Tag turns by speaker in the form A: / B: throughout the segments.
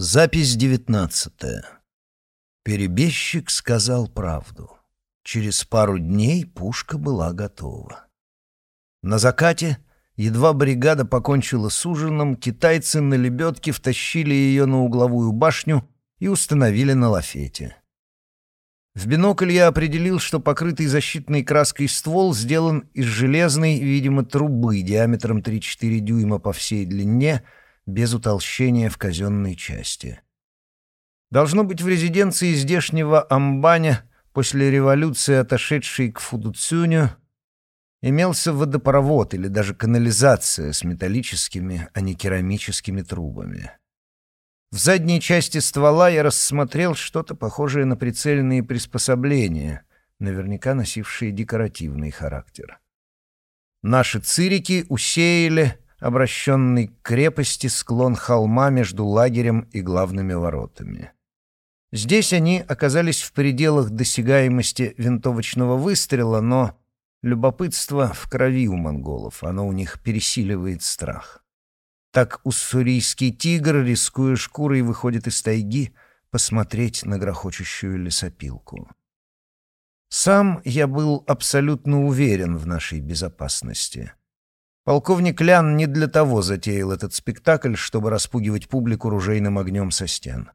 A: Запись девятнадцатая. Перебежчик сказал правду. Через пару дней пушка была готова. На закате, едва бригада покончила с ужином, китайцы на лебедке втащили ее на угловую башню и установили на лафете. В бинокль я определил, что покрытый защитной краской ствол сделан из железной, видимо, трубы диаметром 3-4 дюйма по всей длине — без утолщения в казенной части. Должно быть, в резиденции здешнего амбаня, после революции, отошедшей к Фудуцюню, имелся водопровод или даже канализация с металлическими, а не керамическими трубами. В задней части ствола я рассмотрел что-то похожее на прицельные приспособления, наверняка носившие декоративный характер. Наши цирики усеяли обращенный к крепости склон холма между лагерем и главными воротами. Здесь они оказались в пределах досягаемости винтовочного выстрела, но любопытство в крови у монголов, оно у них пересиливает страх. Так уссурийский тигр, рискуя шкурой, выходит из тайги посмотреть на грохочущую лесопилку. Сам я был абсолютно уверен в нашей безопасности. Полковник Лян не для того затеял этот спектакль, чтобы распугивать публику ружейным огнем со стен.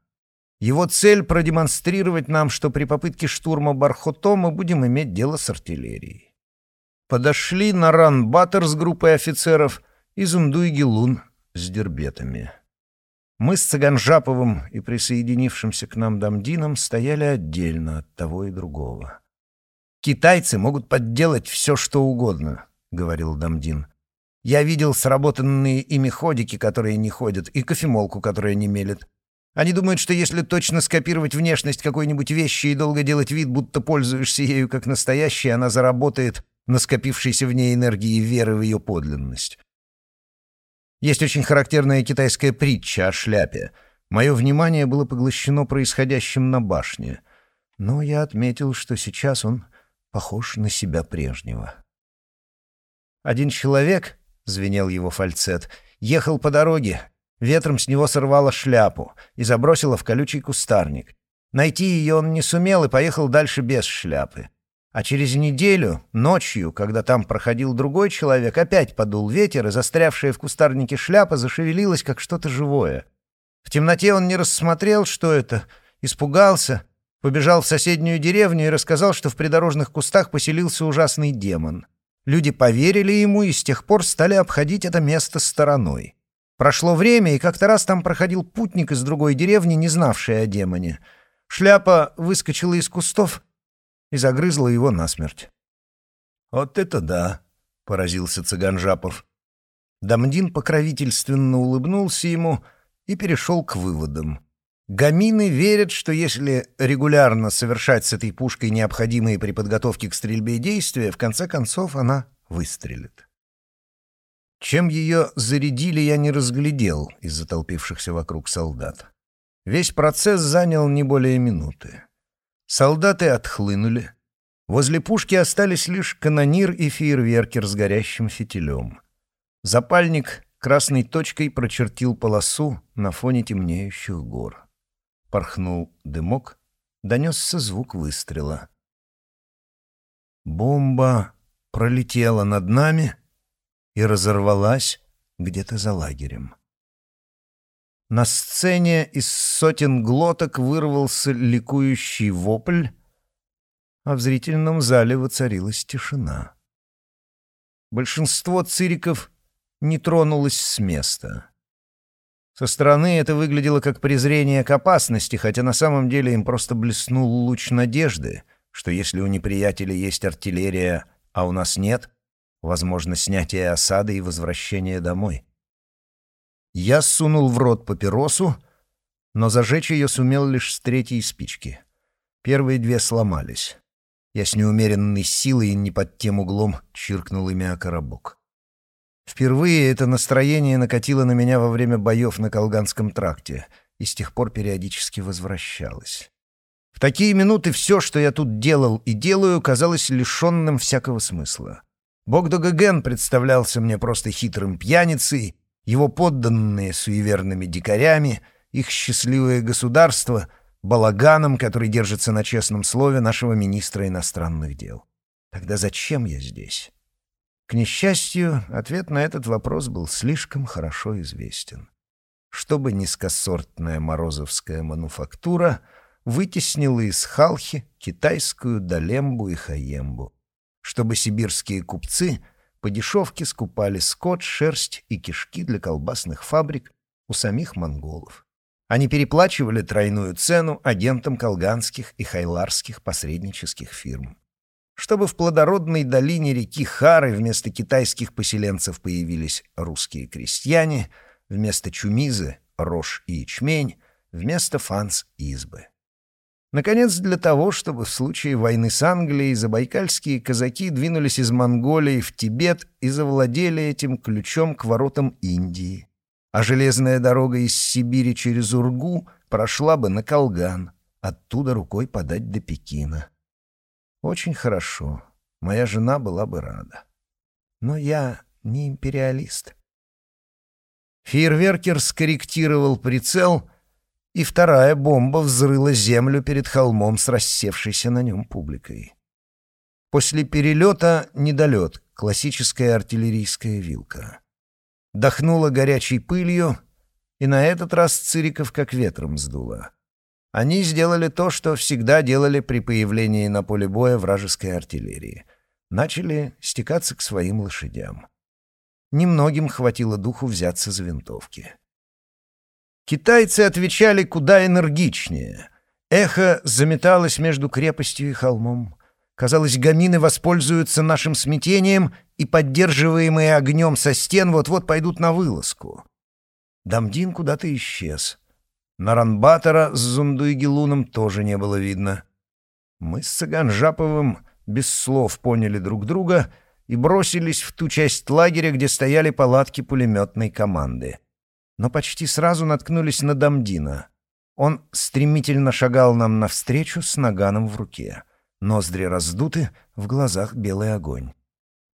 A: Его цель — продемонстрировать нам, что при попытке штурма Бархото мы будем иметь дело с артиллерией. Подошли Наран Баттер с группой офицеров и Зундуй Гелун с дербетами. Мы с Цаганжаповым и присоединившимся к нам Дамдином стояли отдельно от того и другого. «Китайцы могут подделать все, что угодно», — говорил Дамдин. Я видел сработанные ими ходики, которые не ходят, и кофемолку, которая не мелет. Они думают, что если точно скопировать внешность какой-нибудь вещи и долго делать вид, будто пользуешься ею как настоящей, она заработает на скопившейся в ней энергии веры в ее подлинность. Есть очень характерная китайская притча о шляпе. Мое внимание было поглощено происходящим на башне, но я отметил, что сейчас он похож на себя прежнего. Один человек — звенел его фальцет. «Ехал по дороге. Ветром с него сорвало шляпу и забросило в колючий кустарник. Найти ее он не сумел и поехал дальше без шляпы. А через неделю, ночью, когда там проходил другой человек, опять подул ветер, и застрявшая в кустарнике шляпа зашевелилась, как что-то живое. В темноте он не рассмотрел, что это, испугался, побежал в соседнюю деревню и рассказал, что в придорожных кустах поселился ужасный демон. Люди поверили ему и с тех пор стали обходить это место стороной. Прошло время, и как-то раз там проходил путник из другой деревни, не знавший о демоне. Шляпа выскочила из кустов и загрызла его насмерть. «Вот это да!» — поразился цыган Жапов. Дамдин покровительственно улыбнулся ему и перешел к выводам. Гамины верят, что если регулярно совершать с этой пушкой необходимые при подготовке к стрельбе действия, в конце концов она выстрелит. Чем ее зарядили, я не разглядел из затолпившихся вокруг солдат. Весь процесс занял не более минуты. Солдаты отхлынули. Возле пушки остались лишь канонир и фейерверкер с горящим фитилем. Запальник красной точкой прочертил полосу на фоне темнеющих гор. Порхнул дымок, донесся звук выстрела. Бомба пролетела над нами и разорвалась где-то за лагерем. На сцене из сотен глоток вырвался ликующий вопль, а в зрительном зале воцарилась тишина. Большинство цириков не тронулось с места. Со стороны это выглядело как презрение к опасности, хотя на самом деле им просто блеснул луч надежды, что если у неприятеля есть артиллерия, а у нас нет, возможно снятие осады и возвращение домой. Я сунул в рот папиросу, но зажечь ее сумел лишь с третьей спички. Первые две сломались. Я с неумеренной силой и не под тем углом чиркнул ими о коробок. Впервые это настроение накатило на меня во время боев на Колганском тракте и с тех пор периодически возвращалось. В такие минуты все, что я тут делал и делаю, казалось лишенным всякого смысла. Богдогаген представлялся мне просто хитрым пьяницей, его подданные — суеверными дикарями, их счастливое государство балаганом, который держится на честном слове нашего министра иностранных дел. Тогда зачем я здесь? К несчастью, ответ на этот вопрос был слишком хорошо известен. Чтобы низкосортная морозовская мануфактура вытеснила из Халхи китайскую Далембу и Хаембу. Чтобы сибирские купцы по дешевке скупали скот, шерсть и кишки для колбасных фабрик у самих монголов. Они переплачивали тройную цену агентам колганских и хайларских посреднических фирм. Чтобы в плодородной долине реки Хары вместо китайских поселенцев появились русские крестьяне, вместо чумизы — рожь и ячмень, вместо фанс — избы. Наконец, для того, чтобы в случае войны с Англией забайкальские казаки двинулись из Монголии в Тибет и завладели этим ключом к воротам Индии. А железная дорога из Сибири через Ургу прошла бы на Колган, оттуда рукой подать до Пекина. Очень хорошо, моя жена была бы рада. Но я не империалист. Фейерверкер скорректировал прицел — и вторая бомба взрыла землю перед холмом с рассевшейся на нем публикой. После перелета недолет, классическая артиллерийская вилка. Дохнула горячей пылью, и на этот раз Цириков как ветром сдуло. Они сделали то, что всегда делали при появлении на поле боя вражеской артиллерии. Начали стекаться к своим лошадям. Немногим хватило духу взяться за винтовки. Китайцы отвечали куда энергичнее. Эхо заметалось между крепостью и холмом. Казалось, гамины воспользуются нашим смятением и, поддерживаемые огнем со стен, вот-вот пойдут на вылазку. Дамдин куда-то исчез. Наранбатора с Зундуйгелуном тоже не было видно. Мы с Саганжаповым без слов поняли друг друга и бросились в ту часть лагеря, где стояли палатки пулеметной команды но почти сразу наткнулись на Дамдина. Он стремительно шагал нам навстречу с наганом в руке. Ноздри раздуты, в глазах белый огонь.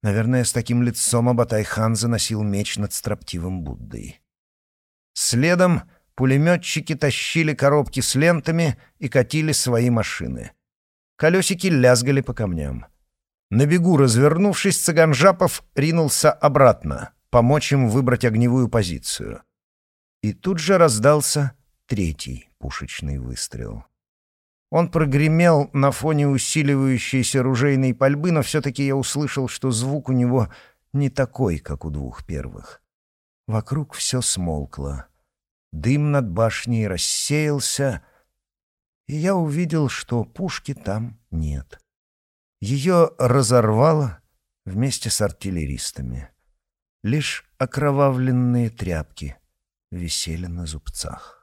A: Наверное, с таким лицом Абатай-хан заносил меч над строптивым Буддой. Следом пулеметчики тащили коробки с лентами и катили свои машины. Колесики лязгали по камням. На бегу развернувшись, Цыганжапов ринулся обратно, помочь им выбрать огневую позицию. И тут же раздался третий пушечный выстрел. Он прогремел на фоне усиливающейся ружейной пальбы, но все-таки я услышал, что звук у него не такой, как у двух первых. Вокруг все смолкло. Дым над башней рассеялся, и я увидел, что пушки там нет. Ее разорвало вместе с артиллеристами. Лишь окровавленные тряпки — висели на зубцах.